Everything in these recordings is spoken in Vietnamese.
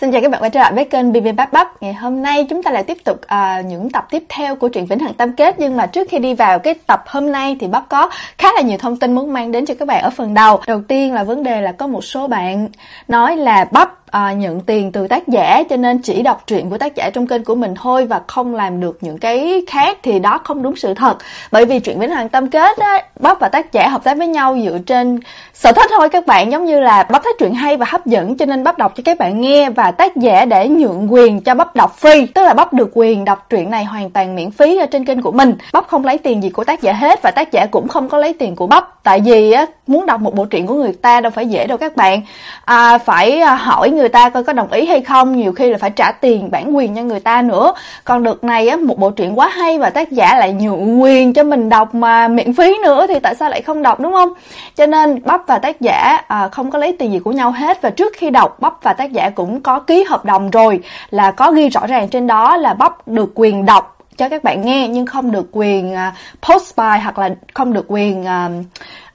Xin chào các bạn quay trở lại với kênh BB Bắp Bắp. Ngày hôm nay chúng ta lại tiếp tục uh, những tập tiếp theo của truyện Vĩnh Hằng tam Kết nhưng mà trước khi đi vào cái tập hôm nay thì Bắp có khá là nhiều thông tin muốn mang đến cho các bạn ở phần đầu. Đầu tiên là vấn đề là có một số bạn nói là Bắp à, nhận tiền từ tác giả cho nên chỉ đọc truyện của tác giả trong kênh của mình thôi và không làm được những cái khác thì đó không đúng sự thật. Bởi vì truyện Vĩnh Hằng Tâm Kết á Bắp và tác giả hợp tác với nhau dựa trên sở thích thôi các bạn giống như là Bắp thấy truyện hay và hấp dẫn cho nên Bắp đọc cho các bạn nghe và tác giả để nhượng quyền cho Bắp đọc free tức là Bắp được quyền đọc truyện này hoàn toàn miễn phí ở trên kênh của mình. Bắp không lấy tiền gì của tác giả hết và tác giả cũng không có lấy tiền của Bắp tại vì á muốn đọc một bộ truyện của người ta đâu phải dễ đâu các bạn. À, phải à, hỏi người người ta coi có đồng ý hay không nhiều khi là phải trả tiền bản quyền cho người ta nữa. Còn đợt này á một bộ truyện quá hay và tác giả lại nhượng quyền cho mình đọc mà miễn phí nữa thì tại sao lại không đọc đúng không? Cho nên bắp và tác giả à, không có lấy tiền gì của nhau hết. Và trước khi đọc bắp và tác giả cũng có ký hợp đồng rồi là có ghi rõ ràng trên đó là bắp được quyền đọc cho các bạn nghe nhưng không được quyền uh, post by hoặc là không được quyền uh,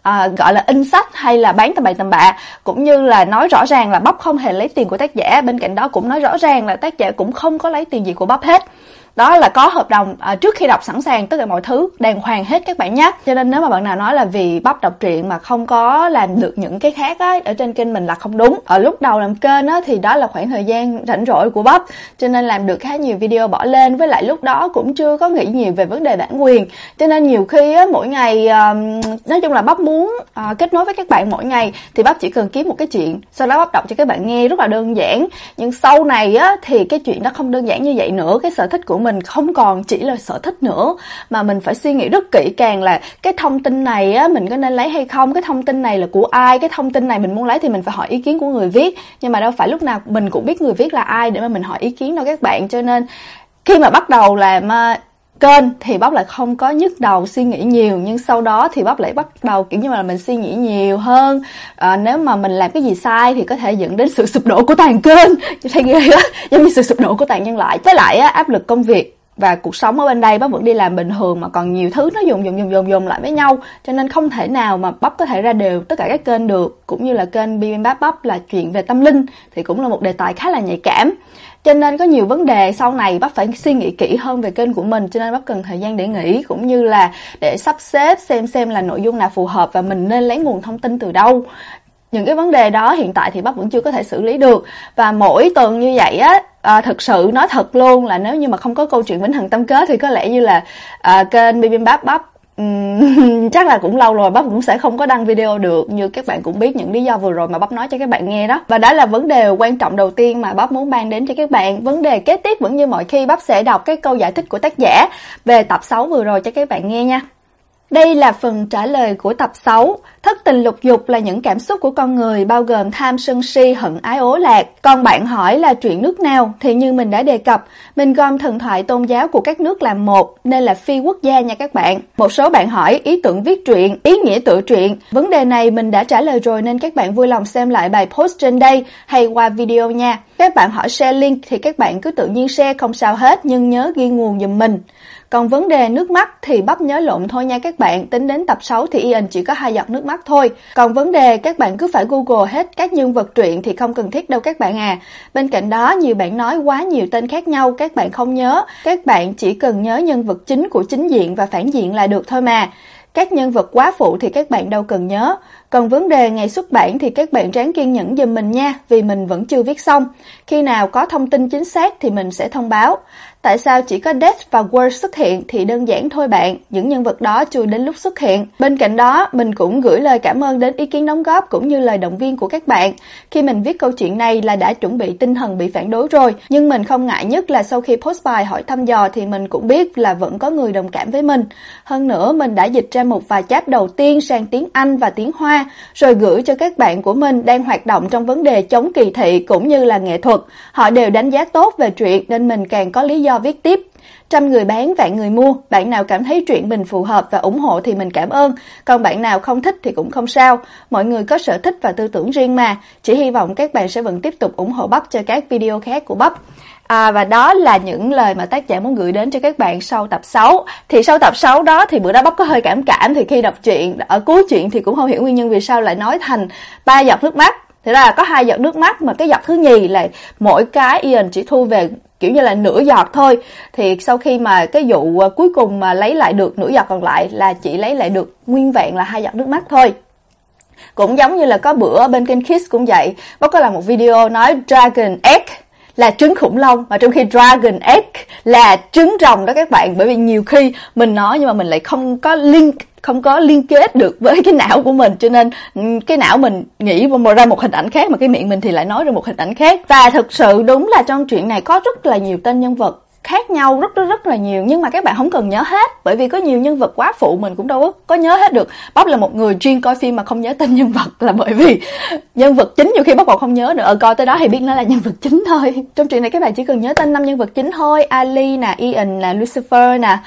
à, gọi là in sách hay là bán tầm bậy tầm bạ. Cũng như là nói rõ ràng là bắp không hề lấy tiền của tác giả. Bên cạnh đó cũng nói rõ ràng là tác giả cũng không có lấy tiền gì của bắp hết đó là có hợp đồng à, trước khi đọc sẵn sàng tất cả mọi thứ đàng hoàng hết các bạn nhé cho nên nếu mà bạn nào nói là vì bắp đọc truyện mà không có làm được những cái khác á ở trên kênh mình là không đúng. Ở lúc đầu làm kênh á thì đó là khoảng thời gian rảnh rỗi của bắp cho nên làm được khá nhiều video bỏ lên. Với lại lúc đó cũng chưa có nghĩ nhiều về vấn đề bản quyền. Cho nên nhiều khi á mỗi ngày à, nói chung là bắp muốn à, kết nối với các bạn mỗi ngày thì bắp chỉ cần kiếm một cái chuyện sau đó bắp đọc cho các bạn nghe rất là đơn giản. Nhưng sau này á thì cái chuyện đó không đơn giản như vậy nữa. Cái sở thích của mình không còn chỉ là sở thích nữa, mà mình phải suy nghĩ rất kỹ càng là cái thông tin này á, mình có nên lấy hay không, cái thông tin này là của ai, cái thông tin này mình muốn lấy thì mình phải hỏi ý kiến của người viết. Nhưng mà đâu phải lúc nào mình cũng biết người viết là ai để mà mình hỏi ý kiến đâu các bạn. Cho nên khi mà bắt đầu làm kênh thì bắp lại không có nhức đầu suy nghĩ nhiều nhưng sau đó thì bắp lại bắt đầu kiểu như là mình suy nghĩ nhiều hơn. À, nếu mà mình làm cái gì sai thì có thể dẫn đến sự sụp đổ của toàn kênh. Thấy ghê á giống như sự sụp đổ của toàn nhân loại. Với lại á, áp lực công việc và cuộc sống ở bên đây bắp vẫn đi làm bình thường mà còn nhiều thứ nó dùng dùng dùng dùng dùng lại với nhau. Cho nên không thể nào mà bắp có thể ra đều tất cả các kênh được. Cũng như là kênh bibimbap bắp là chuyện về tâm linh thì cũng là một đề tài khá là nhạy cảm cho nên có nhiều vấn đề sau này bác phải suy nghĩ kỹ hơn về kênh của mình cho nên bác cần thời gian để nghĩ cũng như là để sắp xếp xem xem là nội dung nào phù hợp và mình nên lấy nguồn thông tin từ đâu. Những cái vấn đề đó hiện tại thì bác vẫn chưa có thể xử lý được. Và mỗi tuần như vậy á à, thực sự nói thật luôn là nếu như mà không có câu chuyện vĩnh hằng tâm kết thì có lẽ như là à, kênh bibimbap bắp Um, chắc là cũng lâu rồi bắp cũng sẽ không có đăng video được. Như các bạn cũng biết những lý do vừa rồi mà bắp nói cho các bạn nghe đó. Và đó là vấn đề quan trọng đầu tiên mà bắp muốn mang đến cho các bạn. Vấn đề kế tiếp vẫn như mọi khi bắp sẽ đọc cái câu giải thích của tác giả về tập 6 vừa rồi cho các bạn nghe nha đây là phần trả lời của tập 6. Thất tình lục dục là những cảm xúc của con người bao gồm tham sân si, hận ái ố lạc. Còn bạn hỏi là chuyện nước nào thì như mình đã đề cập, mình gom thần thoại tôn giáo của các nước làm một nên là phi quốc gia nha các bạn. Một số bạn hỏi ý tưởng viết truyện, ý nghĩa tự truyện. Vấn đề này mình đã trả lời rồi nên các bạn vui lòng xem lại bài post trên đây hay qua video nha. Các bạn hỏi share link thì các bạn cứ tự nhiên share không sao hết nhưng nhớ ghi nguồn giùm mình. Còn vấn đề nước mắt thì bắp nhớ lộn thôi nha các bạn, tính đến tập 6 thì Ian chỉ có hai giọt nước mắt thôi. Còn vấn đề các bạn cứ phải Google hết các nhân vật truyện thì không cần thiết đâu các bạn à. Bên cạnh đó nhiều bạn nói quá nhiều tên khác nhau các bạn không nhớ, các bạn chỉ cần nhớ nhân vật chính của chính diện và phản diện là được thôi mà. Các nhân vật quá phụ thì các bạn đâu cần nhớ. Còn vấn đề ngày xuất bản thì các bạn ráng kiên nhẫn giùm mình nha, vì mình vẫn chưa viết xong. Khi nào có thông tin chính xác thì mình sẽ thông báo. Tại sao chỉ có Death và World xuất hiện thì đơn giản thôi bạn, những nhân vật đó chưa đến lúc xuất hiện. Bên cạnh đó, mình cũng gửi lời cảm ơn đến ý kiến đóng góp cũng như lời động viên của các bạn. Khi mình viết câu chuyện này là đã chuẩn bị tinh thần bị phản đối rồi, nhưng mình không ngại nhất là sau khi post bài hỏi thăm dò thì mình cũng biết là vẫn có người đồng cảm với mình. Hơn nữa, mình đã dịch ra một vài chap đầu tiên sang tiếng Anh và tiếng Hoa, rồi gửi cho các bạn của mình đang hoạt động trong vấn đề chống kỳ thị cũng như là nghệ thuật. Họ đều đánh giá tốt về truyện nên mình càng có lý do viết tiếp. Trăm người bán vạn người mua, bạn nào cảm thấy truyện mình phù hợp và ủng hộ thì mình cảm ơn, còn bạn nào không thích thì cũng không sao. Mọi người có sở thích và tư tưởng riêng mà, chỉ hy vọng các bạn sẽ vẫn tiếp tục ủng hộ Bắp cho các video khác của Bắp. À, và đó là những lời mà tác giả muốn gửi đến cho các bạn sau tập 6. Thì sau tập 6 đó thì bữa đó Bắp có hơi cảm cảm thì khi đọc truyện ở cuối chuyện thì cũng không hiểu nguyên nhân vì sao lại nói thành ba giọt nước mắt Thế là có hai giọt nước mắt mà cái giọt thứ nhì là mỗi cái Ian chỉ thu về kiểu như là nửa giọt thôi. Thì sau khi mà cái vụ à, cuối cùng mà lấy lại được nửa giọt còn lại là chỉ lấy lại được nguyên vẹn là hai giọt nước mắt thôi. Cũng giống như là có bữa bên kênh Kiss cũng vậy, bác có làm một video nói Dragon Egg là trứng khủng long mà trong khi dragon egg là trứng rồng đó các bạn bởi vì nhiều khi mình nói nhưng mà mình lại không có link không có liên kết được với cái não của mình. Cho nên ừ, cái não mình nghĩ ra một hình ảnh khác mà cái miệng mình thì lại nói ra một hình ảnh khác. Và thực sự đúng là trong chuyện này có rất là nhiều tên nhân vật khác nhau rất rất rất là nhiều. Nhưng mà các bạn không cần nhớ hết bởi vì có nhiều nhân vật quá phụ mình cũng đâu có nhớ hết được. Bóc là một người chuyên coi phim mà không nhớ tên nhân vật là bởi vì nhân vật chính nhiều khi bóc còn không nhớ nữa. Ờ, coi tới đó thì biết nó là nhân vật chính thôi. Trong chuyện này các bạn chỉ cần nhớ tên năm nhân vật chính thôi. Ali nè Ian nè Lucifer nè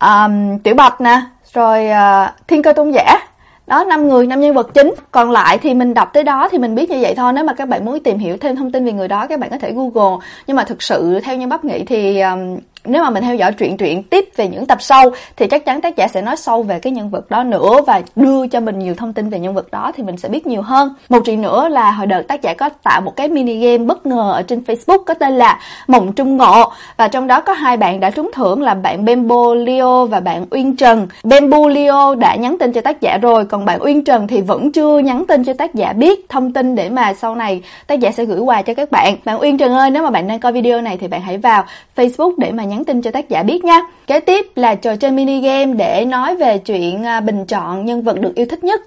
um, Tiểu Bạch nè rồi uh, Thiên Cơ Tôn Giả. Đó năm người năm nhân vật chính. Còn lại thì mình đọc tới đó thì mình biết như vậy thôi. Nếu mà các bạn muốn tìm hiểu thêm thông tin về người đó các bạn có thể google. Nhưng mà thực sự theo như bắp nghĩ thì um, nếu mà mình theo dõi truyện truyện tiếp về những tập sau thì chắc chắn tác giả sẽ nói sâu về cái nhân vật đó nữa và đưa cho mình nhiều thông tin về nhân vật đó thì mình sẽ biết nhiều hơn. Một chuyện nữa là hồi đợt tác giả có tạo một cái mini game bất ngờ ở trên Facebook có tên là Mộng Trung Ngộ và trong đó có hai bạn đã trúng thưởng là bạn Bembo Leo và bạn Uyên Trần. Bembo Leo đã nhắn tin cho tác giả rồi còn bạn Uyên Trần thì vẫn chưa nhắn tin cho tác giả biết thông tin để mà sau này tác giả sẽ gửi quà cho các bạn. Bạn Uyên Trần ơi, nếu mà bạn đang coi video này thì bạn hãy vào Facebook để mà nhắn nhắn tin cho tác giả biết nha. Kế tiếp là trò chơi mini game để nói về chuyện à, bình chọn nhân vật được yêu thích nhất.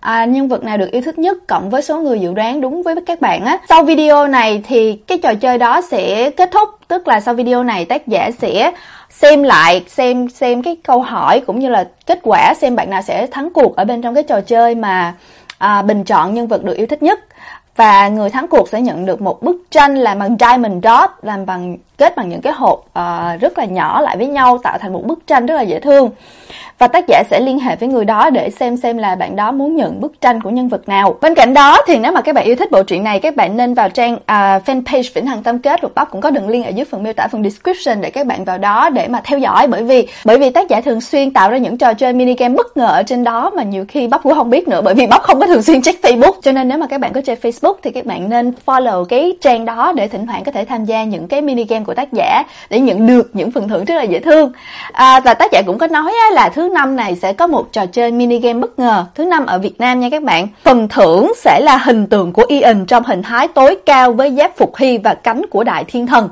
À, nhân vật nào được yêu thích nhất cộng với số người dự đoán đúng với các bạn á. Sau video này thì cái trò chơi đó sẽ kết thúc, tức là sau video này tác giả sẽ xem lại xem xem cái câu hỏi cũng như là kết quả xem bạn nào sẽ thắng cuộc ở bên trong cái trò chơi mà à, bình chọn nhân vật được yêu thích nhất và người thắng cuộc sẽ nhận được một bức tranh làm bằng diamond dot làm bằng kết bằng những cái hộp uh, rất là nhỏ lại với nhau tạo thành một bức tranh rất là dễ thương và tác giả sẽ liên hệ với người đó để xem xem là bạn đó muốn nhận bức tranh của nhân vật nào. Bên cạnh đó thì nếu mà các bạn yêu thích bộ truyện này, các bạn nên vào trang uh, fanpage Vĩnh Hằng Tâm Kết, Lục Bắp cũng có đường link ở dưới phần miêu tả phần description để các bạn vào đó để mà theo dõi bởi vì bởi vì tác giả thường xuyên tạo ra những trò chơi mini game bất ngờ ở trên đó mà nhiều khi bắp cũng không biết nữa bởi vì bắp không có thường xuyên check Facebook. Cho nên nếu mà các bạn có chơi Facebook thì các bạn nên follow cái trang đó để thỉnh thoảng có thể tham gia những cái mini game của tác giả để nhận được những phần thưởng rất là dễ thương. À, và tác giả cũng có nói là thứ năm này sẽ có một trò chơi mini game bất ngờ thứ năm ở Việt Nam nha các bạn. Phần thưởng sẽ là hình tượng của Ian trong hình thái tối cao với giáp phục hy và cánh của đại thiên thần.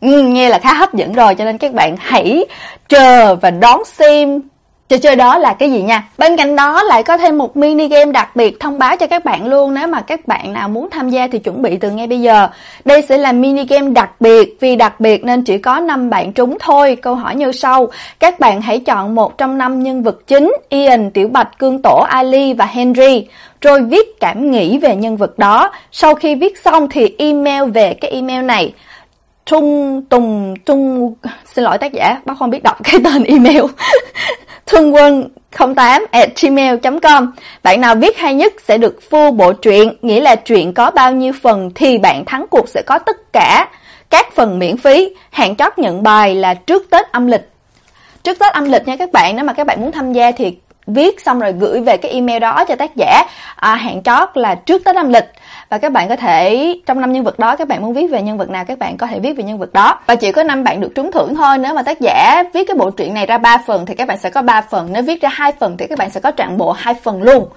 Ừ, nghe là khá hấp dẫn rồi cho nên các bạn hãy chờ và đón xem Trò chơi đó là cái gì nha? Bên cạnh đó lại có thêm một mini game đặc biệt thông báo cho các bạn luôn nếu mà các bạn nào muốn tham gia thì chuẩn bị từ ngay bây giờ. Đây sẽ là mini game đặc biệt, vì đặc biệt nên chỉ có 5 bạn trúng thôi. Câu hỏi như sau: Các bạn hãy chọn một trong năm nhân vật chính, Ian, Tiểu Bạch, Cương Tổ, Ali và Henry, rồi viết cảm nghĩ về nhân vật đó. Sau khi viết xong thì email về cái email này Trung Tùng Trung xin lỗi tác giả, bác không biết đọc cái tên email. Thương quân 08 at gmail.com Bạn nào viết hay nhất sẽ được full bộ truyện, nghĩa là truyện có bao nhiêu phần thì bạn thắng cuộc sẽ có tất cả các phần miễn phí. Hạn chót nhận bài là trước Tết âm lịch. Trước Tết âm lịch nha các bạn, nếu mà các bạn muốn tham gia thì viết xong rồi gửi về cái email đó cho tác giả. À, hạn chót là trước Tết âm lịch. Và các bạn có thể trong năm nhân vật đó các bạn muốn viết về nhân vật nào các bạn có thể viết về nhân vật đó. Và chỉ có năm bạn được trúng thưởng thôi. Nếu mà tác giả viết cái bộ truyện này ra ba phần thì các bạn sẽ có 3 phần. Nếu viết ra hai phần thì các bạn sẽ có trọn bộ hai phần luôn.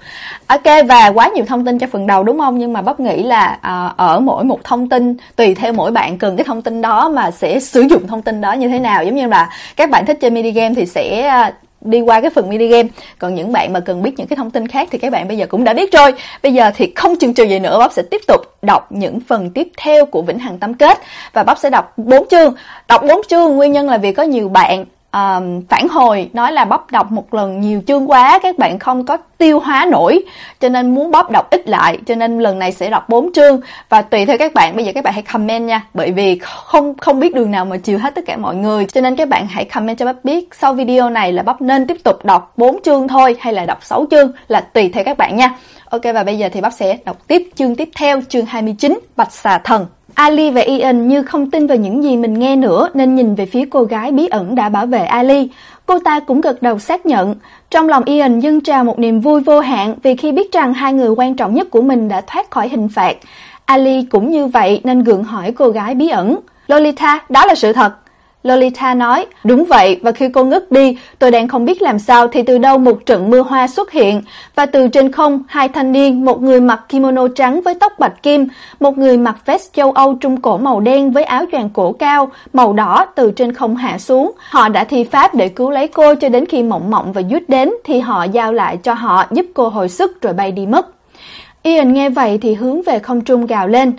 Ok và quá nhiều thông tin cho phần đầu đúng không? Nhưng mà bắp nghĩ là à, ở mỗi một thông tin tùy theo mỗi bạn cần cái thông tin đó mà sẽ sử dụng thông tin đó như thế nào. Giống như là các bạn thích chơi mini game thì sẽ à, đi qua cái phần mini game còn những bạn mà cần biết những cái thông tin khác thì các bạn bây giờ cũng đã biết rồi. Bây giờ thì không chần chừ gì nữa bắp sẽ tiếp tục đọc những phần tiếp theo của vĩnh hằng tâm kết. Và bắp sẽ đọc bốn chương. Đọc bốn chương, nguyên nhân là vì có nhiều bạn um, phản hồi nói là bóp đọc một lần nhiều chương quá các bạn không có tiêu hóa nổi. Cho nên muốn bóp đọc ít lại cho nên lần này sẽ đọc 4 chương. Và tùy theo các bạn bây giờ các bạn hãy comment nha. Bởi vì không không biết đường nào mà chiều hết tất cả mọi người. Cho nên các bạn hãy comment cho bắp biết sau video này là bắp nên tiếp tục đọc 4 chương thôi hay là đọc 6 chương là tùy theo các bạn nha. Ok và bây giờ thì bắp sẽ đọc tiếp chương tiếp theo chương 29 Bạch xà thần. Ali và Ian như không tin vào những gì mình nghe nữa nên nhìn về phía cô gái bí ẩn đã bảo vệ Ali. Cô ta cũng gật đầu xác nhận. Trong lòng Ian dâng trào một niềm vui vô hạn vì khi biết rằng hai người quan trọng nhất của mình đã thoát khỏi hình phạt. Ali cũng như vậy nên gượng hỏi cô gái bí ẩn. Lolita, đó là sự thật. Lolita nói, đúng vậy, và khi cô ngất đi, tôi đang không biết làm sao thì từ đâu một trận mưa hoa xuất hiện, và từ trên không, hai thanh niên, một người mặc kimono trắng với tóc bạch kim, một người mặc vest châu Âu trung cổ màu đen với áo choàng cổ cao, màu đỏ từ trên không hạ xuống. Họ đã thi pháp để cứu lấy cô cho đến khi mộng mộng và dút đến thì họ giao lại cho họ giúp cô hồi sức rồi bay đi mất. Ian nghe vậy thì hướng về không trung gào lên.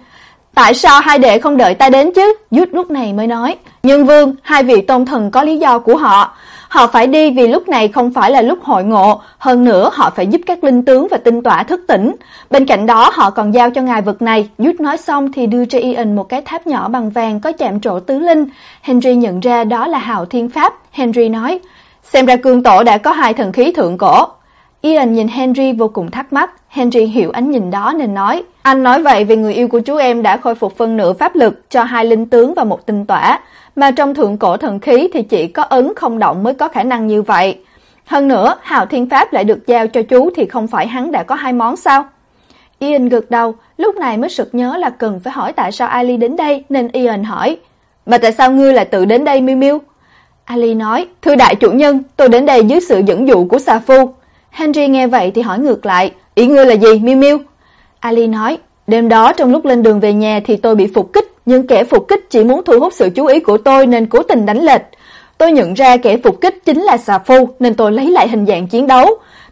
Tại sao hai đệ không đợi ta đến chứ? Dút lúc này mới nói. Nhưng vương, hai vị tôn thần có lý do của họ. Họ phải đi vì lúc này không phải là lúc hội ngộ, hơn nữa họ phải giúp các linh tướng và tinh tỏa thức tỉnh. Bên cạnh đó họ còn giao cho ngài vật này. Yut nói xong thì đưa cho Ian một cái tháp nhỏ bằng vàng có chạm trổ tứ linh. Henry nhận ra đó là hào thiên pháp. Henry nói, xem ra cương tổ đã có hai thần khí thượng cổ. Ian nhìn Henry vô cùng thắc mắc. Henry hiểu ánh nhìn đó nên nói, anh nói vậy vì người yêu của chú em đã khôi phục phân nửa pháp lực cho hai linh tướng và một tinh tỏa, mà trong thượng cổ thần khí thì chỉ có ấn không động mới có khả năng như vậy. Hơn nữa, Hào Thiên Pháp lại được giao cho chú thì không phải hắn đã có hai món sao? Ian gật đầu, lúc này mới sực nhớ là cần phải hỏi tại sao Ali đến đây nên Ian hỏi, "Mà tại sao ngươi lại tự đến đây Miu Miu?" Ali nói, "Thưa đại chủ nhân, tôi đến đây dưới sự dẫn dụ của Sa Phu." Henry nghe vậy thì hỏi ngược lại, "Ý ngươi là gì, Miu Miu?" Ali nói, "Đêm đó trong lúc lên đường về nhà thì tôi bị phục kích, nhưng kẻ phục kích chỉ muốn thu hút sự chú ý của tôi nên cố tình đánh lệch. Tôi nhận ra kẻ phục kích chính là Xà Phu nên tôi lấy lại hình dạng chiến đấu."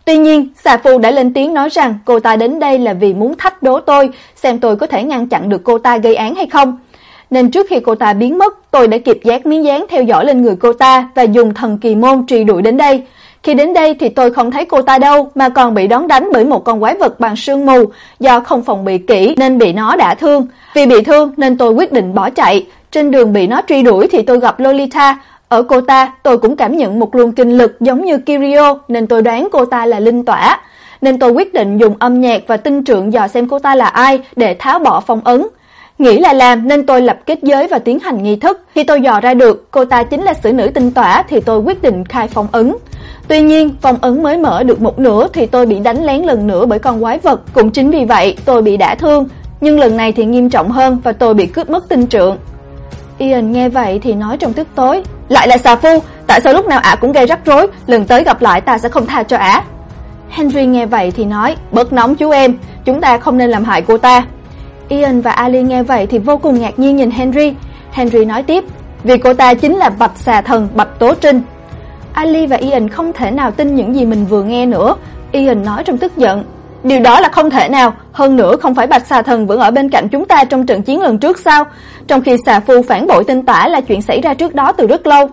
Tuy nhiên, Xà Phu đã lên tiếng nói rằng cô ta đến đây là vì muốn thách đố tôi, xem tôi có thể ngăn chặn được cô ta gây án hay không. Nên trước khi cô ta biến mất, tôi đã kịp giác miếng dán theo dõi lên người cô ta và dùng thần kỳ môn truy đuổi đến đây. Khi đến đây thì tôi không thấy cô ta đâu mà còn bị đón đánh bởi một con quái vật bằng sương mù, do không phòng bị kỹ nên bị nó đả thương. Vì bị thương nên tôi quyết định bỏ chạy. Trên đường bị nó truy đuổi thì tôi gặp Lolita, ở cô ta tôi cũng cảm nhận một luồng kinh lực giống như Kirio nên tôi đoán cô ta là linh tỏa. Nên tôi quyết định dùng âm nhạc và tinh trượng dò xem cô ta là ai để tháo bỏ phong ấn. Nghĩ là làm nên tôi lập kết giới và tiến hành nghi thức. Khi tôi dò ra được cô ta chính là sử nữ tinh tỏa thì tôi quyết định khai phong ấn. Tuy nhiên, phong ấn mới mở được một nửa thì tôi bị đánh lén lần nữa bởi con quái vật, cũng chính vì vậy tôi bị đả thương, nhưng lần này thì nghiêm trọng hơn và tôi bị cướp mất tinh trượng. Ian nghe vậy thì nói trong tức tối, lại là xà phu, tại sao lúc nào ả cũng gây rắc rối, lần tới gặp lại ta sẽ không tha cho ả. Henry nghe vậy thì nói, bớt nóng chú em, chúng ta không nên làm hại cô ta. Ian và Ali nghe vậy thì vô cùng ngạc nhiên nhìn Henry. Henry nói tiếp, vì cô ta chính là Bạch Xà Thần Bạch Tố Trinh. Ali và Ian không thể nào tin những gì mình vừa nghe nữa. Ian nói trong tức giận, điều đó là không thể nào, hơn nữa không phải Bạch Xà Thần vẫn ở bên cạnh chúng ta trong trận chiến lần trước sao? Trong khi xà phu phản bội tinh tả là chuyện xảy ra trước đó từ rất lâu.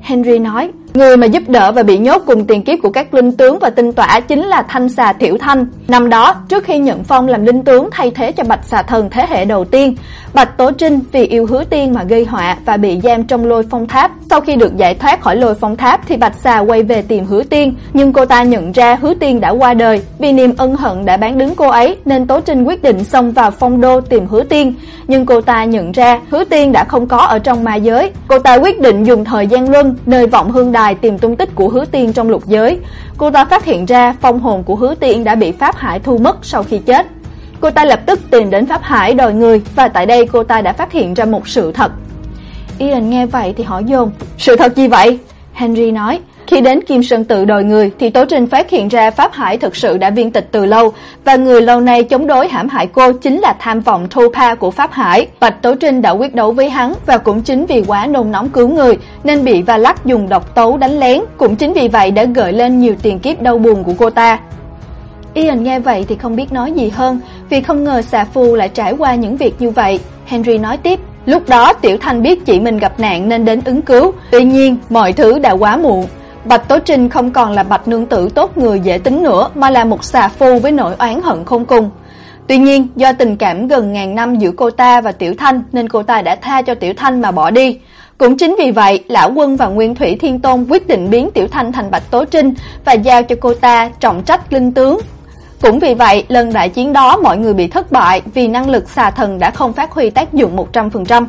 Henry nói, người mà giúp đỡ và bị nhốt cùng tiền kiếp của các linh tướng và tinh tỏa chính là Thanh xà Thiểu Thanh. Năm đó, trước khi nhận phong làm linh tướng thay thế cho Bạch xà thần thế hệ đầu tiên, Bạch Tố Trinh vì yêu Hứa Tiên mà gây họa và bị giam trong Lôi Phong Tháp. Sau khi được giải thoát khỏi Lôi Phong Tháp thì Bạch xà quay về tìm Hứa Tiên, nhưng cô ta nhận ra Hứa Tiên đã qua đời, vì niềm ân hận đã bán đứng cô ấy nên Tố Trinh quyết định xông vào phong đô tìm Hứa Tiên, nhưng cô ta nhận ra Hứa Tiên đã không có ở trong ma giới. Cô ta quyết định dùng thời gian luân nơi vọng hương đài tìm tung tích của Hứa Tiên trong lục giới. Cô ta phát hiện ra phong hồn của Hứa Tiên đã bị Pháp Hải thu mất sau khi chết. Cô ta lập tức tìm đến Pháp Hải đòi người và tại đây cô ta đã phát hiện ra một sự thật. Ian nghe vậy thì hỏi dồn, sự thật gì vậy? Henry nói, khi đến Kim Sơn tự đòi người thì Tố Trinh phát hiện ra Pháp Hải thực sự đã viên tịch từ lâu và người lâu nay chống đối hãm hại cô chính là tham vọng thô pa của Pháp Hải. Bạch Tố Trinh đã quyết đấu với hắn và cũng chính vì quá nôn nóng cứu người nên bị Va Lắc dùng độc tấu đánh lén, cũng chính vì vậy đã gợi lên nhiều tiền kiếp đau buồn của cô ta. Ian nghe vậy thì không biết nói gì hơn, vì không ngờ xà phu lại trải qua những việc như vậy. Henry nói tiếp, lúc đó Tiểu Thanh biết chị mình gặp nạn nên đến ứng cứu, tuy nhiên mọi thứ đã quá muộn. Bạch Tố Trinh không còn là bạch nương tử tốt người dễ tính nữa mà là một xà phu với nỗi oán hận không cùng. Tuy nhiên, do tình cảm gần ngàn năm giữa cô ta và Tiểu Thanh nên cô ta đã tha cho Tiểu Thanh mà bỏ đi. Cũng chính vì vậy, Lão Quân và Nguyên Thủy Thiên Tôn quyết định biến Tiểu Thanh thành Bạch Tố Trinh và giao cho cô ta trọng trách linh tướng. Cũng vì vậy, lần đại chiến đó mọi người bị thất bại vì năng lực xà thần đã không phát huy tác dụng 100%.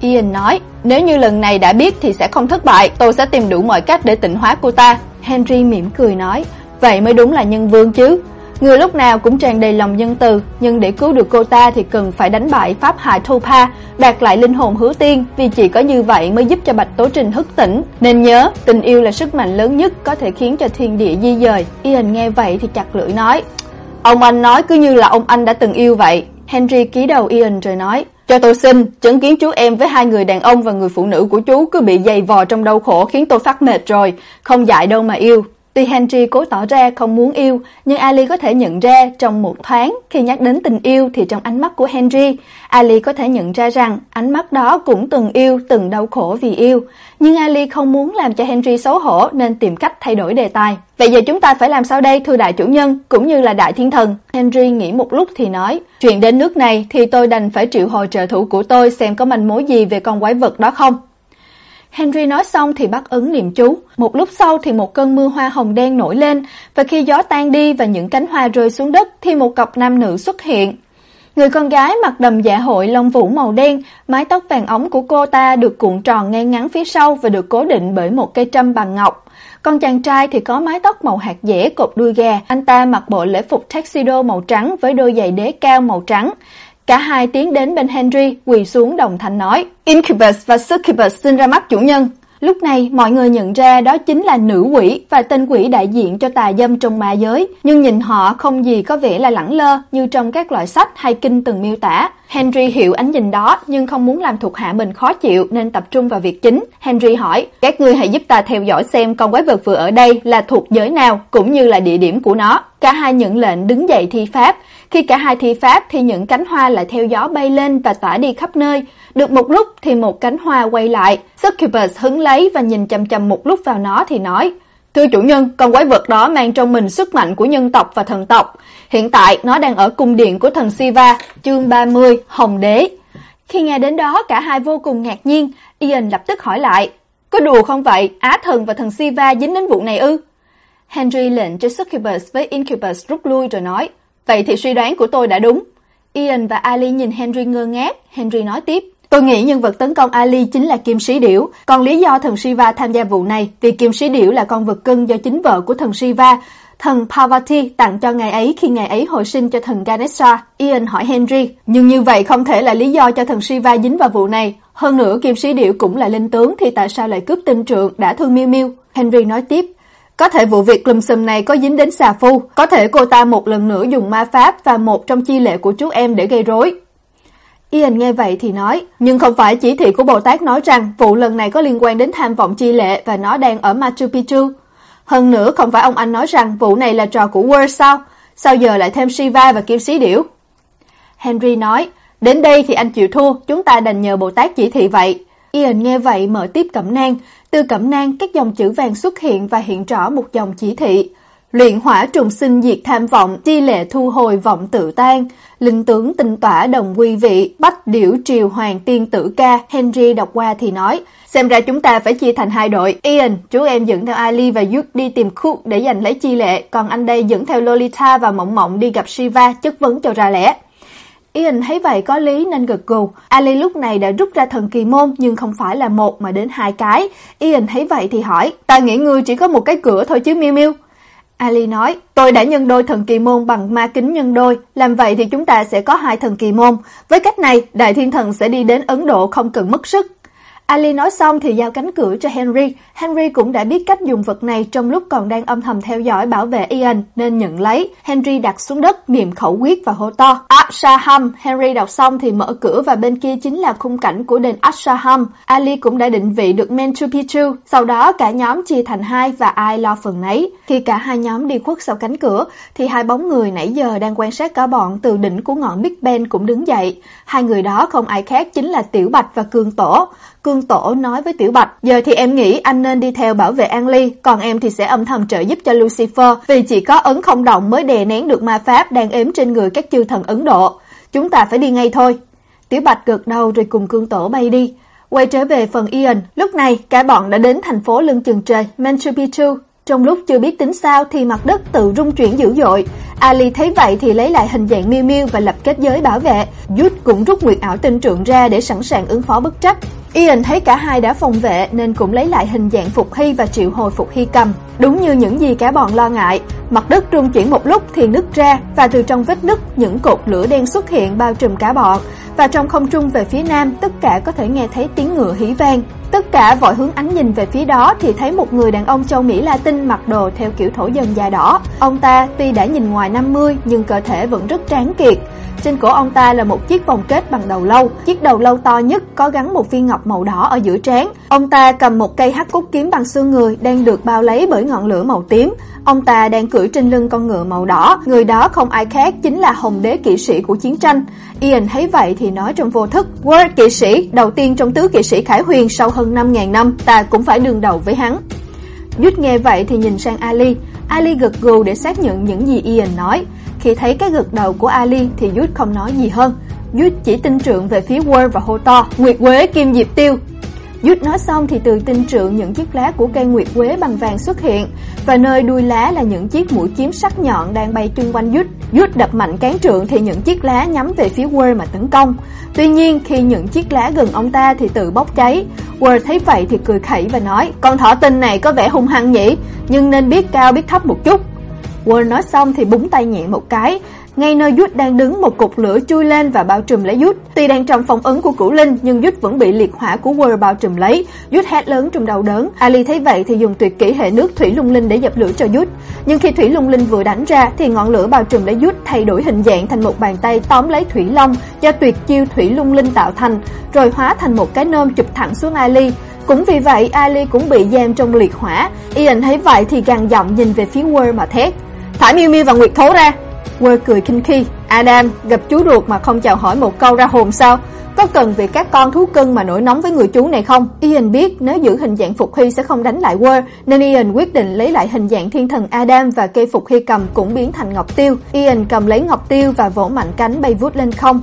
Ian nói, nếu như lần này đã biết thì sẽ không thất bại, tôi sẽ tìm đủ mọi cách để tịnh hóa cô ta. Henry mỉm cười nói, vậy mới đúng là nhân vương chứ. Người lúc nào cũng tràn đầy lòng nhân từ, nhưng để cứu được cô ta thì cần phải đánh bại pháp hại Thopa, đạt lại linh hồn hứa tiên, vì chỉ có như vậy mới giúp cho Bạch Tố Trình thức tỉnh. Nên nhớ, tình yêu là sức mạnh lớn nhất có thể khiến cho thiên địa di dời. Ian nghe vậy thì chặt lưỡi nói, ông anh nói cứ như là ông anh đã từng yêu vậy. Henry ký đầu Ian rồi nói, cho tôi xin, chứng kiến chú em với hai người đàn ông và người phụ nữ của chú cứ bị dày vò trong đau khổ khiến tôi phát mệt rồi, không dại đâu mà yêu. Tuy Henry cố tỏ ra không muốn yêu, nhưng Ali có thể nhận ra trong một thoáng khi nhắc đến tình yêu thì trong ánh mắt của Henry, Ali có thể nhận ra rằng ánh mắt đó cũng từng yêu, từng đau khổ vì yêu. Nhưng Ali không muốn làm cho Henry xấu hổ nên tìm cách thay đổi đề tài. Vậy giờ chúng ta phải làm sao đây thưa đại chủ nhân, cũng như là đại thiên thần? Henry nghĩ một lúc thì nói, chuyện đến nước này thì tôi đành phải triệu hồi trợ thủ của tôi xem có manh mối gì về con quái vật đó không. Henry nói xong thì bắt ứng niệm chú. Một lúc sau thì một cơn mưa hoa hồng đen nổi lên, và khi gió tan đi và những cánh hoa rơi xuống đất thì một cặp nam nữ xuất hiện. Người con gái mặc đầm dạ hội lông vũ màu đen, mái tóc vàng óng của cô ta được cuộn tròn ngay ngắn phía sau và được cố định bởi một cây trâm bằng ngọc. Còn chàng trai thì có mái tóc màu hạt dẻ cột đuôi gà, anh ta mặc bộ lễ phục tuxedo màu trắng với đôi giày đế cao màu trắng. Cả hai tiến đến bên Henry, quỳ xuống đồng thanh nói, Incubus và Succubus xin ra mắt chủ nhân. Lúc này mọi người nhận ra đó chính là nữ quỷ và tên quỷ đại diện cho tà dâm trong ma giới, nhưng nhìn họ không gì có vẻ là lẳng lơ như trong các loại sách hay kinh từng miêu tả. Henry hiểu ánh nhìn đó nhưng không muốn làm thuộc hạ mình khó chịu nên tập trung vào việc chính. Henry hỏi, các ngươi hãy giúp ta theo dõi xem con quái vật vừa ở đây là thuộc giới nào cũng như là địa điểm của nó. Cả hai nhận lệnh đứng dậy thi pháp. Khi cả hai thi pháp thì những cánh hoa lại theo gió bay lên và tỏa đi khắp nơi. Được một lúc thì một cánh hoa quay lại. Succubus hứng lấy và nhìn chăm chăm một lúc vào nó thì nói, Thưa chủ nhân, con quái vật đó mang trong mình sức mạnh của nhân tộc và thần tộc. Hiện tại nó đang ở cung điện của thần Siva, chương 30, Hồng Đế. Khi nghe đến đó cả hai vô cùng ngạc nhiên, Ian lập tức hỏi lại, có đùa không vậy, Á thần và thần Siva dính đến vụ này ư? Henry lệnh cho Succubus với Incubus rút lui rồi nói, vậy thì suy đoán của tôi đã đúng. Ian và Ali nhìn Henry ngơ ngác, Henry nói tiếp, Tôi nghĩ nhân vật tấn công Ali chính là Kim Sĩ Điểu, còn lý do thần Shiva tham gia vụ này vì Kim Sĩ Điểu là con vật cưng do chính vợ của thần Shiva, thần Parvati tặng cho ngài ấy khi ngài ấy hồi sinh cho thần Ganesha. Ian hỏi Henry, nhưng như vậy không thể là lý do cho thần Shiva dính vào vụ này. Hơn nữa Kim Sĩ Điểu cũng là linh tướng thì tại sao lại cướp tinh trượng đã thương Miu Miu? Henry nói tiếp, có thể vụ việc lùm xùm này có dính đến xà phu, có thể cô ta một lần nữa dùng ma pháp và một trong chi lệ của chú em để gây rối. Ian nghe vậy thì nói, nhưng không phải chỉ thị của Bồ Tát nói rằng vụ lần này có liên quan đến tham vọng chi lệ và nó đang ở Machu Picchu. Hơn nữa không phải ông anh nói rằng vụ này là trò của World sao? Sao giờ lại thêm Shiva và Kim Sĩ Điểu? Henry nói, đến đây thì anh chịu thua, chúng ta đành nhờ Bồ Tát chỉ thị vậy. Ian nghe vậy mở tiếp cẩm nang, từ cẩm nang các dòng chữ vàng xuất hiện và hiện rõ một dòng chỉ thị. Luyện hỏa trùng sinh diệt tham vọng, chi lệ thu hồi vọng tự tan, linh tướng tinh tỏa đồng quy vị, bách điểu triều hoàng tiên tử ca, Henry đọc qua thì nói, xem ra chúng ta phải chia thành hai đội, Ian, chú em dẫn theo Ali và Yuk đi tìm Cook để giành lấy chi lệ, còn anh đây dẫn theo Lolita và Mộng Mộng đi gặp Shiva chất vấn cho ra lẽ. Ian thấy vậy có lý nên gật gù. Ali lúc này đã rút ra thần kỳ môn nhưng không phải là một mà đến hai cái. Ian thấy vậy thì hỏi, ta nghĩ ngươi chỉ có một cái cửa thôi chứ Miu Miu. Ali nói, tôi đã nhân đôi thần kỳ môn bằng ma kính nhân đôi, làm vậy thì chúng ta sẽ có hai thần kỳ môn. Với cách này, đại thiên thần sẽ đi đến Ấn Độ không cần mất sức. Ali nói xong thì giao cánh cửa cho Henry. Henry cũng đã biết cách dùng vật này trong lúc còn đang âm thầm theo dõi bảo vệ Ian nên nhận lấy. Henry đặt xuống đất, niệm khẩu quyết và hô to. Ashaham. Henry đọc xong thì mở cửa và bên kia chính là khung cảnh của đền Ashaham. Ali cũng đã định vị được Manchu Picchu. Sau đó cả nhóm chia thành hai và ai lo phần nấy. Khi cả hai nhóm đi khuất sau cánh cửa thì hai bóng người nãy giờ đang quan sát cả bọn từ đỉnh của ngọn Big Ben cũng đứng dậy. Hai người đó không ai khác chính là Tiểu Bạch và Cương Tổ. Cương Tổ nói với Tiểu Bạch, giờ thì em nghĩ anh nên đi theo bảo vệ An Ly, còn em thì sẽ âm thầm trợ giúp cho Lucifer, vì chỉ có ấn không động mới đè nén được ma pháp đang ếm trên người các chư thần Ấn Độ. Chúng ta phải đi ngay thôi. Tiểu Bạch gật đầu rồi cùng Cương Tổ bay đi. Quay trở về phần Ian, lúc này cả bọn đã đến thành phố lưng chừng trời Machu Picchu. Trong lúc chưa biết tính sao thì mặt đất tự rung chuyển dữ dội. Ali thấy vậy thì lấy lại hình dạng Miu Miu và lập kết giới bảo vệ. Yut cũng rút nguyệt ảo tinh trượng ra để sẵn sàng ứng phó bất trắc. Ian thấy cả hai đã phòng vệ nên cũng lấy lại hình dạng Phục Hy và triệu hồi Phục Hy cầm. Đúng như những gì cả bọn lo ngại, mặt đất rung chuyển một lúc thì nứt ra và từ trong vết nứt những cột lửa đen xuất hiện bao trùm cả bọn và trong không trung về phía nam tất cả có thể nghe thấy tiếng ngựa hí vang. Tất cả vội hướng ánh nhìn về phía đó thì thấy một người đàn ông châu Mỹ Latin mặc đồ theo kiểu thổ dân da đỏ. Ông ta tuy đã nhìn ngoài 50 nhưng cơ thể vẫn rất tráng kiệt. Trên cổ ông ta là một chiếc vòng kết bằng đầu lâu, chiếc đầu lâu to nhất có gắn một viên ngọc màu đỏ ở giữa trán. Ông ta cầm một cây hắc cốt kiếm bằng xương người đang được bao lấy bởi ngọn lửa màu tím. Ông ta đang cưỡi trên lưng con ngựa màu đỏ, người đó không ai khác chính là Hồng Đế kỵ sĩ của chiến tranh. Ian thấy vậy thì nói trong vô thức, Word kỵ sĩ, đầu tiên trong tứ kỵ sĩ Khải Huyền sau hơn 5000 năm, ta cũng phải đương đầu với hắn. Dút nghe vậy thì nhìn sang Ali, Ali gật gù để xác nhận những gì Ian nói. Khi thấy cái gật đầu của Ali thì Dút không nói gì hơn. Dút chỉ tin trượng về phía Word và hô to, Nguyệt Quế Kim Diệp Tiêu, Dút nói xong thì từ tinh trượng những chiếc lá của cây nguyệt quế bằng vàng xuất hiện và nơi đuôi lá là những chiếc mũi kiếm sắc nhọn đang bay chung quanh Dút. Dút đập mạnh cán trượng thì những chiếc lá nhắm về phía Word mà tấn công. Tuy nhiên khi những chiếc lá gần ông ta thì tự bốc cháy. Word thấy vậy thì cười khẩy và nói: "Con thỏ tinh này có vẻ hung hăng nhỉ, nhưng nên biết cao biết thấp một chút." Word nói xong thì búng tay nhẹ một cái, ngay nơi Dút đang đứng một cục lửa chui lên và bao trùm lấy Dút. Tuy đang trong phong ấn của Cửu Linh nhưng Dút vẫn bị liệt hỏa của Word bao trùm lấy. Dút hét lớn trong đau đớn. Ali thấy vậy thì dùng tuyệt kỹ hệ nước thủy lung linh để dập lửa cho Dút. Nhưng khi thủy lung linh vừa đánh ra thì ngọn lửa bao trùm lấy Dút thay đổi hình dạng thành một bàn tay tóm lấy thủy long do tuyệt chiêu thủy lung linh tạo thành, rồi hóa thành một cái nôm chụp thẳng xuống Ali. Cũng vì vậy Ali cũng bị giam trong liệt hỏa. Ian thấy vậy thì gằn giọng nhìn về phía Word mà thét: "Thả Miu Miu và Nguyệt Thố ra!" Quê cười kinh khi. Adam gặp chú ruột mà không chào hỏi một câu ra hồn sao? Có cần vì các con thú cưng mà nổi nóng với người chú này không? Ian biết nếu giữ hình dạng Phục Hy sẽ không đánh lại Quê, Nên Ian quyết định lấy lại hình dạng thiên thần Adam Và cây Phục Hy cầm cũng biến thành ngọc tiêu. Ian cầm lấy ngọc tiêu và vỗ mạnh cánh bay vút lên không.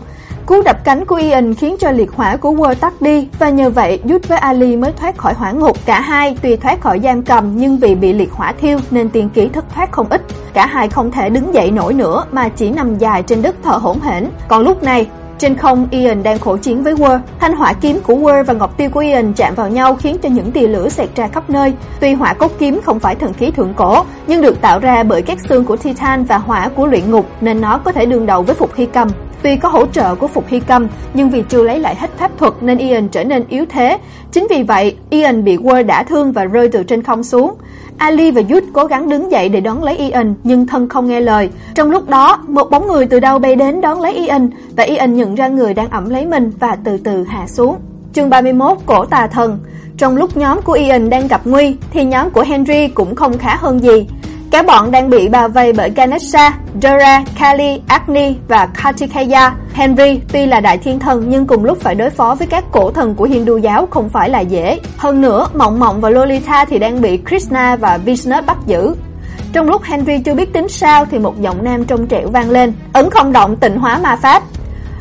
Cú đập cánh của Ian khiến cho liệt hỏa của Word tắt đi và nhờ vậy Jude với Ali mới thoát khỏi hỏa ngục. Cả hai tuy thoát khỏi giam cầm nhưng vì bị liệt hỏa thiêu nên tiền kỹ thất thoát không ít. Cả hai không thể đứng dậy nổi nữa mà chỉ nằm dài trên đất thở hổn hển. Còn lúc này, trên không, Ian đang khổ chiến với Word. Thanh hỏa kiếm của Word và ngọc tiêu của Ian chạm vào nhau khiến cho những tia lửa xẹt ra khắp nơi. Tuy hỏa cốt kiếm không phải thần khí thượng cổ, nhưng được tạo ra bởi các xương của Titan và hỏa của luyện ngục nên nó có thể đương đầu với Phục Hy Cầm. Tuy có hỗ trợ của Phục Hy Cầm, nhưng vì chưa lấy lại hết pháp thuật nên Ian trở nên yếu thế. Chính vì vậy, Ian bị Word đả thương và rơi từ trên không xuống. Ali và Yut cố gắng đứng dậy để đón lấy Ian nhưng thân không nghe lời. Trong lúc đó, một bóng người từ đâu bay đến đón lấy Ian và Ian nhận ra người đang ẩm lấy mình và từ từ hạ xuống. Chương 31 Cổ tà thần Trong lúc nhóm của Ian đang gặp nguy thì nhóm của Henry cũng không khá hơn gì. Cả bọn đang bị bao vây bởi Ganesha, Dora, Kali, Agni và Kartikeya. Henry tuy là đại thiên thần nhưng cùng lúc phải đối phó với các cổ thần của Hindu giáo không phải là dễ. Hơn nữa, Mộng Mộng và Lolita thì đang bị Krishna và Vishnu bắt giữ. Trong lúc Henry chưa biết tính sao thì một giọng nam trong trẻo vang lên, ấn không động tịnh hóa ma pháp.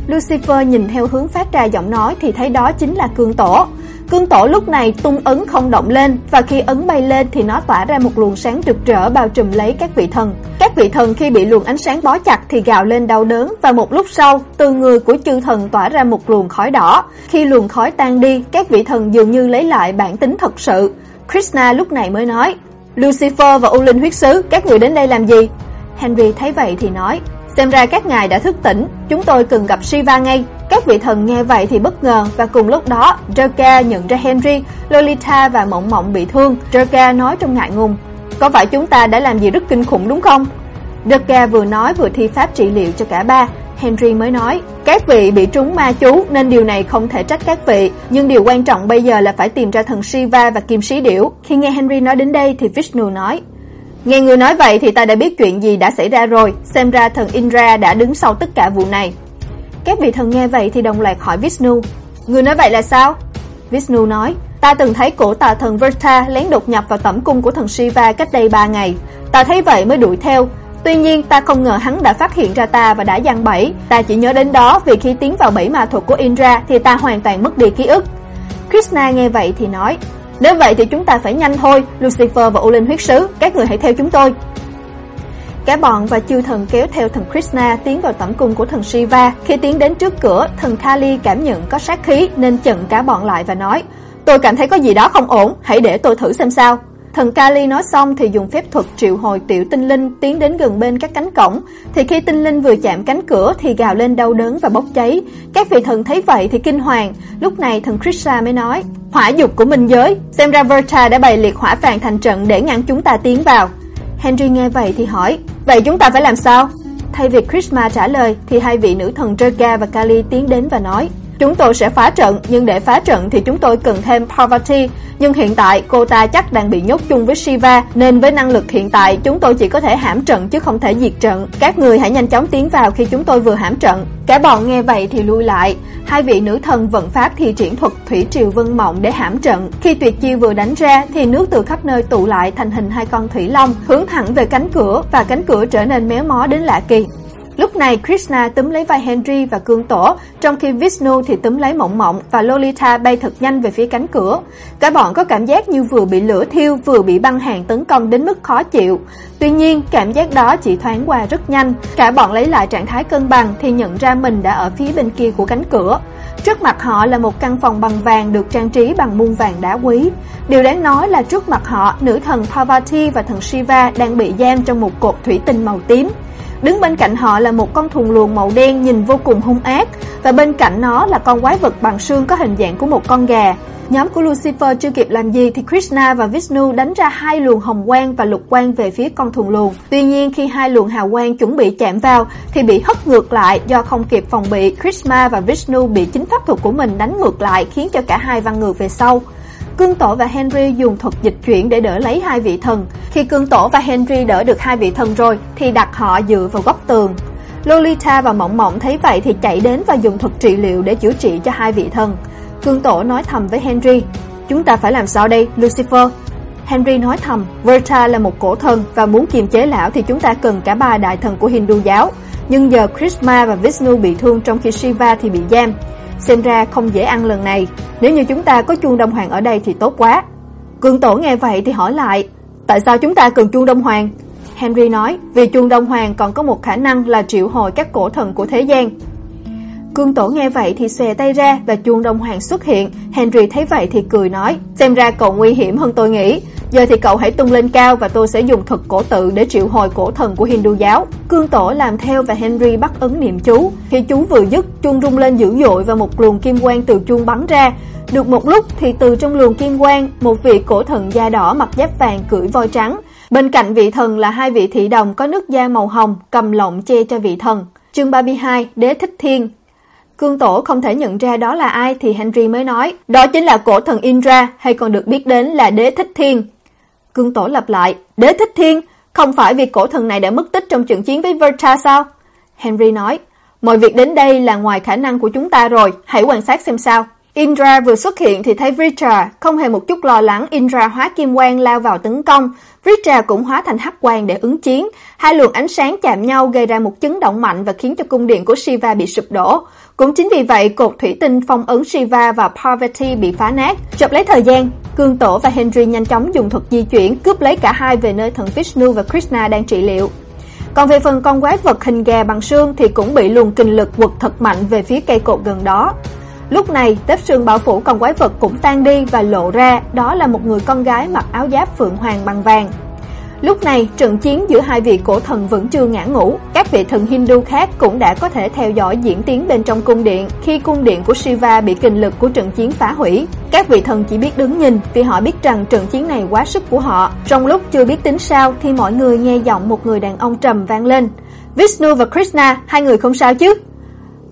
Lucifer nhìn theo hướng phát ra giọng nói thì thấy đó chính là cương tổ. Cương tổ lúc này tung ấn không động lên và khi ấn bay lên thì nó tỏa ra một luồng sáng rực rỡ bao trùm lấy các vị thần. Các vị thần khi bị luồng ánh sáng bó chặt thì gào lên đau đớn và một lúc sau, từ người của chư thần tỏa ra một luồng khói đỏ. Khi luồng khói tan đi, các vị thần dường như lấy lại bản tính thật sự. Krishna lúc này mới nói: "Lucifer và U Linh huyết sứ, các người đến đây làm gì?" Henry thấy vậy thì nói: "Xem ra các ngài đã thức tỉnh, chúng tôi cần gặp Shiva ngay." Các vị thần nghe vậy thì bất ngờ và cùng lúc đó Durga nhận ra Henry, Lolita và Mộng Mộng bị thương. Durga nói trong ngại ngùng, có phải chúng ta đã làm gì rất kinh khủng đúng không? Durga vừa nói vừa thi pháp trị liệu cho cả ba. Henry mới nói, các vị bị trúng ma chú nên điều này không thể trách các vị, nhưng điều quan trọng bây giờ là phải tìm ra thần Shiva và kim sĩ điểu. Khi nghe Henry nói đến đây thì Vishnu nói, Nghe người nói vậy thì ta đã biết chuyện gì đã xảy ra rồi, xem ra thần Indra đã đứng sau tất cả vụ này. Các vị thần nghe vậy thì đồng loạt hỏi Vishnu, người nói vậy là sao? Vishnu nói, ta từng thấy cổ tà thần Vrta lén đột nhập vào tẩm cung của thần Shiva cách đây 3 ngày. Ta thấy vậy mới đuổi theo, Tuy nhiên ta không ngờ hắn đã phát hiện ra ta và đã giăng bẫy, ta chỉ nhớ đến đó vì khi tiến vào bẫy ma thuật của Indra thì ta hoàn toàn mất đi ký ức. Krishna nghe vậy thì nói, nếu vậy thì chúng ta phải nhanh thôi, Lucifer và Olin huyết sứ, các người hãy theo chúng tôi. Cả bọn và chư thần kéo theo thần Krishna tiến vào tẩm cung của thần Shiva. Khi tiến đến trước cửa, thần Kali cảm nhận có sát khí nên chặn cả bọn lại và nói: "Tôi cảm thấy có gì đó không ổn, hãy để tôi thử xem sao." Thần Kali nói xong thì dùng phép thuật triệu hồi tiểu tinh linh tiến đến gần bên các cánh cổng, thì khi tinh linh vừa chạm cánh cửa thì gào lên đau đớn và bốc cháy. Các vị thần thấy vậy thì kinh hoàng, lúc này thần Krishna mới nói: "Hỏa dục của minh giới, xem ra Verta đã bày liệt hỏa vàng thành trận để ngăn chúng ta tiến vào." Henry nghe vậy thì hỏi: "Vậy chúng ta phải làm sao?" Thay vì Krishna trả lời thì hai vị nữ thần Durga và Kali tiến đến và nói: Chúng tôi sẽ phá trận, nhưng để phá trận thì chúng tôi cần thêm Parvati, nhưng hiện tại cô ta chắc đang bị nhốt chung với Shiva, nên với năng lực hiện tại chúng tôi chỉ có thể hãm trận chứ không thể diệt trận. Các người hãy nhanh chóng tiến vào khi chúng tôi vừa hãm trận. Cả bọn nghe vậy thì lui lại. Hai vị nữ thần vận pháp thi triển thuật thủy triều vân mộng để hãm trận. Khi tuyệt chiêu vừa đánh ra thì nước từ khắp nơi tụ lại thành hình hai con thủy long, hướng thẳng về cánh cửa và cánh cửa trở nên méo mó đến lạ kỳ. Lúc này Krishna túm lấy vai Henry và cương tổ, trong khi Vishnu thì túm lấy Mộng Mộng và Lolita bay thật nhanh về phía cánh cửa. Cả bọn có cảm giác như vừa bị lửa thiêu vừa bị băng hàng tấn công đến mức khó chịu. Tuy nhiên, cảm giác đó chỉ thoáng qua rất nhanh. Cả bọn lấy lại trạng thái cân bằng thì nhận ra mình đã ở phía bên kia của cánh cửa. Trước mặt họ là một căn phòng bằng vàng được trang trí bằng muôn vàng đá quý. Điều đáng nói là trước mặt họ, nữ thần Parvati và thần Shiva đang bị giam trong một cột thủy tinh màu tím. Đứng bên cạnh họ là một con thùng luồng màu đen nhìn vô cùng hung ác và bên cạnh nó là con quái vật bằng xương có hình dạng của một con gà. Nhóm của Lucifer chưa kịp làm gì thì Krishna và Vishnu đánh ra hai luồng hồng quang và lục quang về phía con thùng luồng. Tuy nhiên khi hai luồng hào quang chuẩn bị chạm vào thì bị hất ngược lại do không kịp phòng bị, Krishna và Vishnu bị chính pháp thuật của mình đánh ngược lại khiến cho cả hai văng ngược về sau. Cương Tổ và Henry dùng thuật dịch chuyển để đỡ lấy hai vị thần. Khi Cương Tổ và Henry đỡ được hai vị thần rồi thì đặt họ dựa vào góc tường. Lolita và Mộng Mộng thấy vậy thì chạy đến và dùng thuật trị liệu để chữa trị cho hai vị thần. Cương Tổ nói thầm với Henry, "Chúng ta phải làm sao đây, Lucifer?" Henry nói thầm, Verta là một cổ thần và muốn kiềm chế lão thì chúng ta cần cả ba đại thần của Hindu giáo. Nhưng giờ Krishna và Vishnu bị thương trong khi Shiva thì bị giam. Xem ra không dễ ăn lần này. Nếu như chúng ta có chuông Đông Hoàng ở đây thì tốt quá. Cường tổ nghe vậy thì hỏi lại, Tại sao chúng ta cần chuông Đông Hoàng? Henry nói, Vì chuông Đông Hoàng còn có một khả năng là triệu hồi các cổ thần của thế gian. Cương tổ nghe vậy thì xòe tay ra và chuông đồng Hoàng xuất hiện Henry thấy vậy thì cười nói Xem ra cậu nguy hiểm hơn tôi nghĩ Giờ thì cậu hãy tung lên cao và tôi sẽ dùng thuật cổ tự để triệu hồi cổ thần của Hindu giáo. Cương tổ làm theo và Henry bắt ấn niệm chú. Khi chú vừa dứt, chuông rung lên dữ dội và một luồng kim quang từ chuông bắn ra. Được một lúc thì từ trong luồng kim quang, một vị cổ thần da đỏ mặc giáp vàng cưỡi voi trắng. Bên cạnh vị thần là hai vị thị đồng có nước da màu hồng, cầm lọng che cho vị thần. Chương 32, Đế Thích Thiên Cương Tổ không thể nhận ra đó là ai thì Henry mới nói, đó chính là cổ thần Indra hay còn được biết đến là Đế Thích Thiên. Cương Tổ lặp lại, Đế Thích Thiên, không phải vì cổ thần này đã mất tích trong trận chiến với Verta sao? Henry nói, mọi việc đến đây là ngoài khả năng của chúng ta rồi, hãy quan sát xem sao. Indra vừa xuất hiện thì thấy Vritra, không hề một chút lo lắng Indra hóa kim quang lao vào tấn công. Vritra cũng hóa thành hắc quang để ứng chiến. Hai luồng ánh sáng chạm nhau gây ra một chấn động mạnh và khiến cho cung điện của Shiva bị sụp đổ. Cũng chính vì vậy, cột thủy tinh phong ấn Shiva và Parvati bị phá nát. Chộp lấy thời gian, Cương Tổ và Henry nhanh chóng dùng thuật di chuyển cướp lấy cả hai về nơi thần Vishnu và Krishna đang trị liệu. Còn về phần con quái vật hình gà bằng xương thì cũng bị luồng kinh lực quật thật mạnh về phía cây cột gần đó. Lúc này, tếp xương bảo phủ con quái vật cũng tan đi và lộ ra đó là một người con gái mặc áo giáp phượng hoàng bằng vàng. Lúc này, trận chiến giữa hai vị cổ thần vẫn chưa ngã ngủ. Các vị thần Hindu khác cũng đã có thể theo dõi diễn tiến bên trong cung điện khi cung điện của Shiva bị kình lực của trận chiến phá hủy. Các vị thần chỉ biết đứng nhìn vì họ biết rằng trận chiến này quá sức của họ. Trong lúc chưa biết tính sao thì mọi người nghe giọng một người đàn ông trầm vang lên. Vishnu và Krishna, hai người không sao chứ?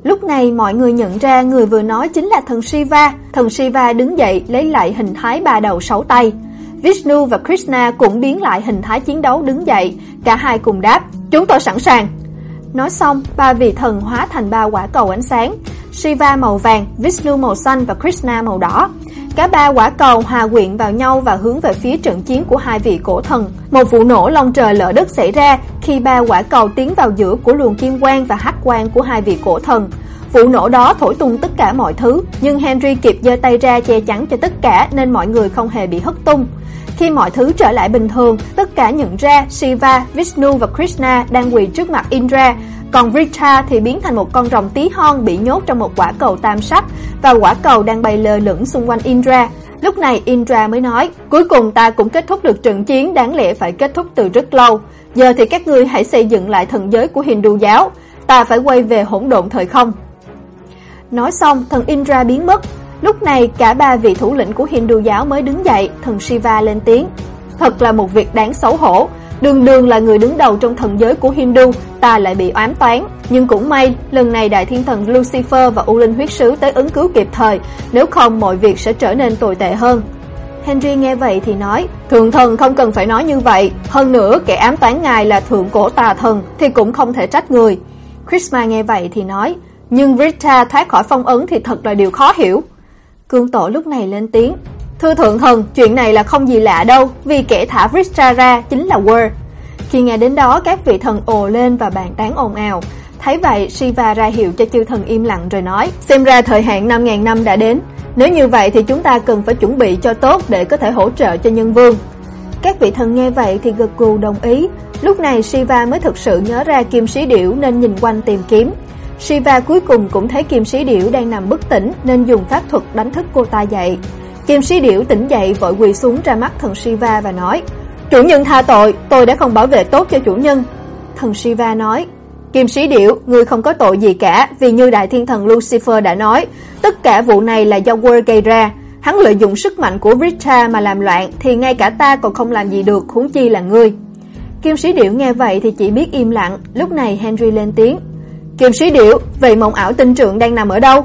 Lúc này mọi người nhận ra người vừa nói chính là thần Shiva. Thần Shiva đứng dậy lấy lại hình thái ba đầu sáu tay. Vishnu và Krishna cũng biến lại hình thái chiến đấu đứng dậy, cả hai cùng đáp, chúng tôi sẵn sàng. Nói xong, ba vị thần hóa thành ba quả cầu ánh sáng, Shiva màu vàng, Vishnu màu xanh và Krishna màu đỏ. Cả ba quả cầu hòa quyện vào nhau và hướng về phía trận chiến của hai vị cổ thần. Một vụ nổ long trời lở đất xảy ra khi ba quả cầu tiến vào giữa của luồng kim quang và hắc quang của hai vị cổ thần. Vụ nổ đó thổi tung tất cả mọi thứ, nhưng Henry kịp giơ tay ra che chắn cho tất cả nên mọi người không hề bị hất tung. Khi mọi thứ trở lại bình thường, tất cả nhận ra Shiva, Vishnu và Krishna đang quỳ trước mặt Indra, còn Vrita thì biến thành một con rồng tí hon bị nhốt trong một quả cầu tam sắc và quả cầu đang bay lơ lửng xung quanh Indra. Lúc này Indra mới nói, cuối cùng ta cũng kết thúc được trận chiến đáng lẽ phải kết thúc từ rất lâu. Giờ thì các ngươi hãy xây dựng lại thần giới của Hindu giáo, ta phải quay về hỗn độn thời không. Nói xong, thần Indra biến mất. Lúc này cả ba vị thủ lĩnh của Hindu giáo mới đứng dậy, thần Shiva lên tiếng. Thật là một việc đáng xấu hổ, đường đường là người đứng đầu trong thần giới của Hindu, ta lại bị oán toán. Nhưng cũng may, lần này đại thiên thần Lucifer và U Linh huyết sứ tới ứng cứu kịp thời, nếu không mọi việc sẽ trở nên tồi tệ hơn. Henry nghe vậy thì nói, Thượng thần không cần phải nói như vậy, hơn nữa kẻ ám toán ngài là thượng cổ tà thần thì cũng không thể trách người. Chrisma nghe vậy thì nói, nhưng Rita thoát khỏi phong ấn thì thật là điều khó hiểu. Cương tổ lúc này lên tiếng, Thưa thượng thần, chuyện này là không gì lạ đâu, vì kẻ thả Vristra ra chính là Word. Khi nghe đến đó, các vị thần ồ lên và bàn tán ồn ào. Thấy vậy, Shiva ra hiệu cho chư thần im lặng rồi nói, xem ra thời hạn 5.000 năm đã đến. Nếu như vậy thì chúng ta cần phải chuẩn bị cho tốt để có thể hỗ trợ cho nhân vương. Các vị thần nghe vậy thì gật gù đồng ý. Lúc này Shiva mới thực sự nhớ ra kim sĩ điểu nên nhìn quanh tìm kiếm. Shiva cuối cùng cũng thấy kim sĩ điểu đang nằm bất tỉnh nên dùng pháp thuật đánh thức cô ta dậy. Kim sĩ điểu tỉnh dậy vội quỳ xuống ra mắt thần Shiva và nói Chủ nhân tha tội, tôi đã không bảo vệ tốt cho chủ nhân. Thần Shiva nói Kim sĩ điểu, ngươi không có tội gì cả vì như đại thiên thần Lucifer đã nói tất cả vụ này là do World gây ra. Hắn lợi dụng sức mạnh của Rita mà làm loạn thì ngay cả ta còn không làm gì được huống chi là ngươi. Kim sĩ điểu nghe vậy thì chỉ biết im lặng, lúc này Henry lên tiếng. Kim sĩ điểu, vậy mộng ảo tinh trượng đang nằm ở đâu?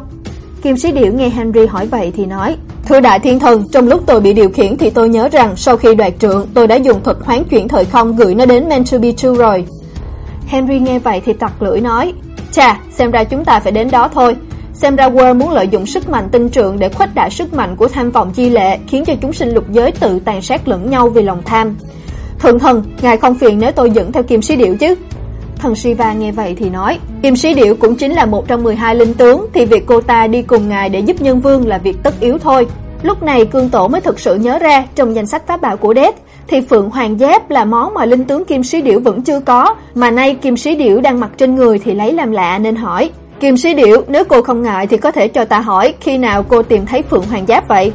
Kim sĩ điểu nghe Henry hỏi vậy thì nói, Thưa đại thiên thần, trong lúc tôi bị điều khiển thì tôi nhớ rằng sau khi đoạt trượng tôi đã dùng thuật hoán chuyển thời không gửi nó đến Mantubitu rồi. Henry nghe vậy thì tặc lưỡi nói, Chà, xem ra chúng ta phải đến đó thôi. Xem ra World muốn lợi dụng sức mạnh tinh trượng để khuếch đại sức mạnh của tham vọng chi lệ, khiến cho chúng sinh lục giới tự tàn sát lẫn nhau vì lòng tham. Thượng thần, ngài không phiền nếu tôi dẫn theo kim sĩ điệu chứ? Thần Shiva nghe vậy thì nói, Kim Sĩ Điểu cũng chính là một trong 12 linh tướng, thì việc cô ta đi cùng ngài để giúp nhân vương là việc tất yếu thôi. Lúc này Cương Tổ mới thực sự nhớ ra, trong danh sách pháp bảo của Đét, thì Phượng Hoàng Giáp là món mà linh tướng Kim Sĩ Điểu vẫn chưa có, mà nay Kim Sĩ Điểu đang mặc trên người thì lấy làm lạ nên hỏi. Kim Sĩ Điểu, nếu cô không ngại thì có thể cho ta hỏi khi nào cô tìm thấy Phượng Hoàng Giáp vậy?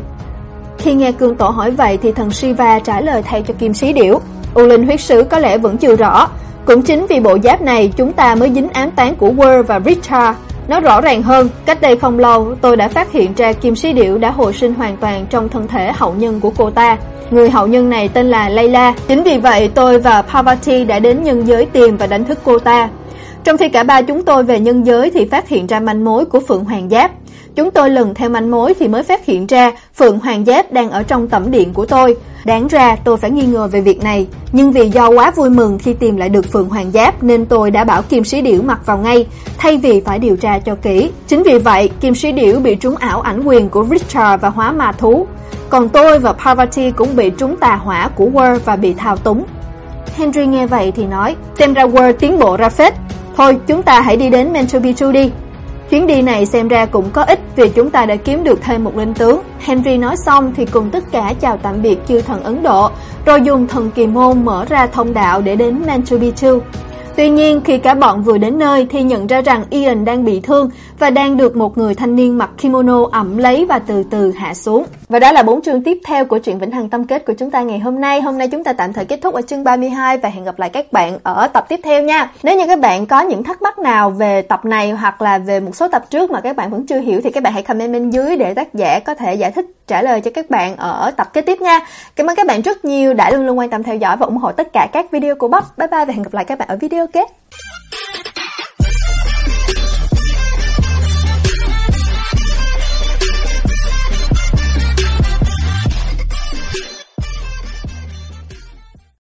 Khi nghe Cương Tổ hỏi vậy thì thần Shiva trả lời thay cho Kim Sĩ Điểu. U Linh huyết sứ có lẽ vẫn chưa rõ, cũng chính vì bộ giáp này chúng ta mới dính án tán của Word và Richard. Nó rõ ràng hơn, cách đây không lâu tôi đã phát hiện ra kim sĩ điệu đã hồi sinh hoàn toàn trong thân thể hậu nhân của cô ta. Người hậu nhân này tên là Layla. Chính vì vậy tôi và Parvati đã đến nhân giới tìm và đánh thức cô ta. Trong khi cả ba chúng tôi về nhân giới thì phát hiện ra manh mối của Phượng Hoàng Giáp. Chúng tôi lần theo manh mối thì mới phát hiện ra Phượng Hoàng Giáp đang ở trong tẩm điện của tôi. Đáng ra tôi phải nghi ngờ về việc này, nhưng vì do quá vui mừng khi tìm lại được Phượng Hoàng Giáp nên tôi đã bảo Kim Sĩ Điểu mặc vào ngay, thay vì phải điều tra cho kỹ. Chính vì vậy, Kim Sĩ Điểu bị trúng ảo ảnh quyền của Richard và hóa ma thú. Còn tôi và Parvati cũng bị trúng tà hỏa của Word và bị thao túng. Henry nghe vậy thì nói, xem ra Word tiến bộ ra phết. Thôi, chúng ta hãy đi đến Mentobitu đi. Chuyến đi này xem ra cũng có ích vì chúng ta đã kiếm được thêm một linh tướng. Henry nói xong thì cùng tất cả chào tạm biệt chư thần Ấn Độ, rồi dùng thần kỳ môn mở ra thông đạo để đến Manchubitu. Tuy nhiên, khi cả bọn vừa đến nơi thì nhận ra rằng Ian đang bị thương và đang được một người thanh niên mặc kimono ẩm lấy và từ từ hạ xuống. Và đó là bốn chương tiếp theo của truyện Vĩnh Hằng Tâm Kết của chúng ta ngày hôm nay. Hôm nay chúng ta tạm thời kết thúc ở chương 32 và hẹn gặp lại các bạn ở tập tiếp theo nha. Nếu như các bạn có những thắc mắc nào về tập này hoặc là về một số tập trước mà các bạn vẫn chưa hiểu thì các bạn hãy comment bên dưới để tác giả có thể giải thích, trả lời cho các bạn ở tập kế tiếp nha. Cảm ơn các bạn rất nhiều đã luôn luôn quan tâm theo dõi và ủng hộ tất cả các video của Bắp. Bye bye và hẹn gặp lại các bạn ở video kế.